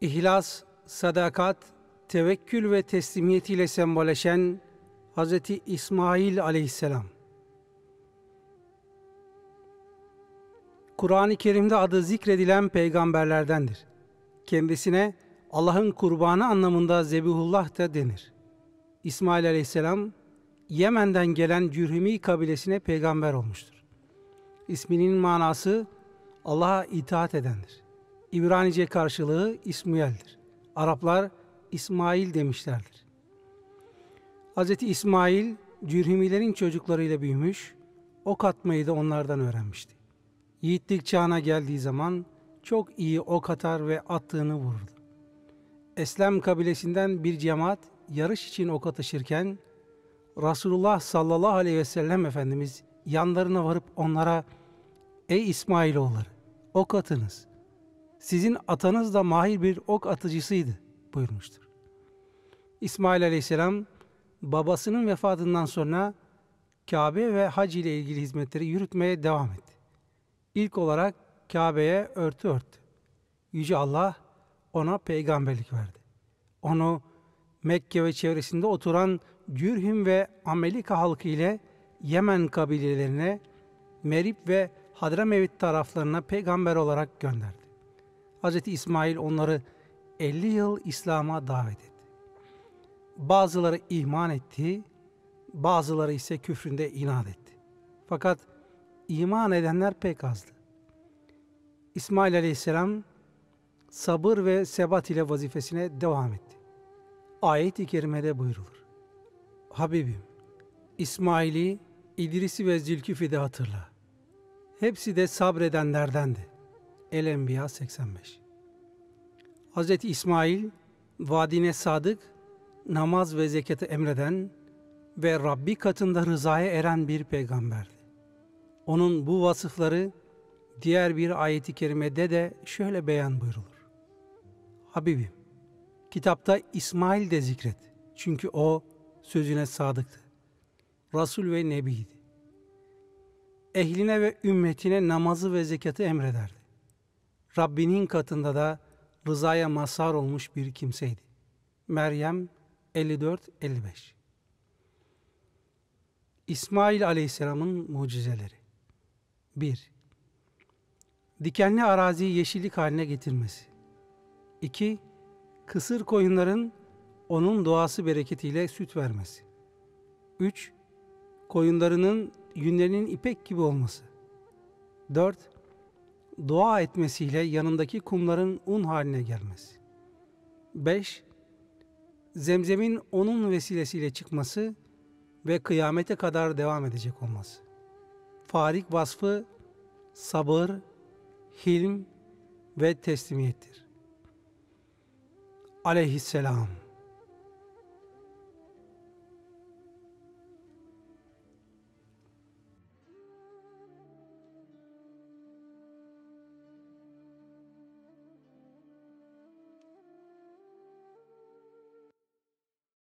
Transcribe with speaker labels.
Speaker 1: İhlas, sadakat, tevekkül ve teslimiyet ile semboleşen Hz. İsmail aleyhisselam. Kur'an-ı Kerim'de adı zikredilen peygamberlerdendir. Kendisine Allah'ın kurbanı anlamında Zebihullah da denir. İsmail aleyhisselam Yemen'den gelen Cürhimi kabilesine peygamber olmuştur. İsminin manası Allah'a itaat edendir. İbranice karşılığı İsmuel'dir. Araplar İsmail demişlerdir. Hz. İsmail Cürhimilerin çocuklarıyla büyümüş, ok atmayı da onlardan öğrenmişti. Yiğitlik çağına geldiği zaman çok iyi ok atar ve attığını vururdu. Eslem kabilesinden bir cemaat yarış için ok atışırken Resulullah sallallahu aleyhi ve sellem Efendimiz yanlarına varıp onlara Ey İsmailoğulları ok atınız. Sizin atanız da mahir bir ok atıcısıydı buyurmuştur. İsmail aleyhisselam babasının vefatından sonra Kabe ve hac ile ilgili hizmetleri yürütmeye devam etti. İlk olarak Kabe'ye örtü örttü. Yüce Allah ona peygamberlik verdi. Onu Mekke ve çevresinde oturan Cürhüm ve Amelika halkı ile Yemen kabilelerine, Merib ve Hadramevit taraflarına peygamber olarak gönderdi. Hz. İsmail onları 50 yıl İslam'a davet etti. Bazıları iman etti, bazıları ise küfründe inat etti. Fakat iman edenler pek azdı. İsmail aleyhisselam sabır ve sebat ile vazifesine devam etti. Ayet-i kerimede buyrulur. Habibim, İsmail'i, İdris'i ve Zülküf'i de hatırla. Hepsi de sabredenlerdendi. El-Enbiya 85 Hz. İsmail, vadine sadık, namaz ve zekatı emreden ve Rabbi katında rızaya eren bir peygamberdi. Onun bu vasıfları diğer bir ayeti kerimede de şöyle beyan buyrulur. Habibim, kitapta İsmail de zikret. Çünkü o sözüne sadıktı. Resul ve Nebiydi. Ehline ve ümmetine namazı ve zekatı emrederdi. Rabbinin katında da rızaya mazhar olmuş bir kimseydi. Meryem 54-55 İsmail Aleyhisselam'ın mucizeleri 1. Dikenli araziyi yeşillik haline getirmesi 2. Kısır koyunların onun doğası bereketiyle süt vermesi 3. Koyunlarının yünlerinin ipek gibi olması 4. Dua etmesiyle yanındaki kumların un haline gelmesi 5 zemzemin onun vesilesiyle çıkması ve kıyamete kadar devam edecek olması. Farik vasfı sabır, hilm ve teslimiyettir. Aleyhisselam.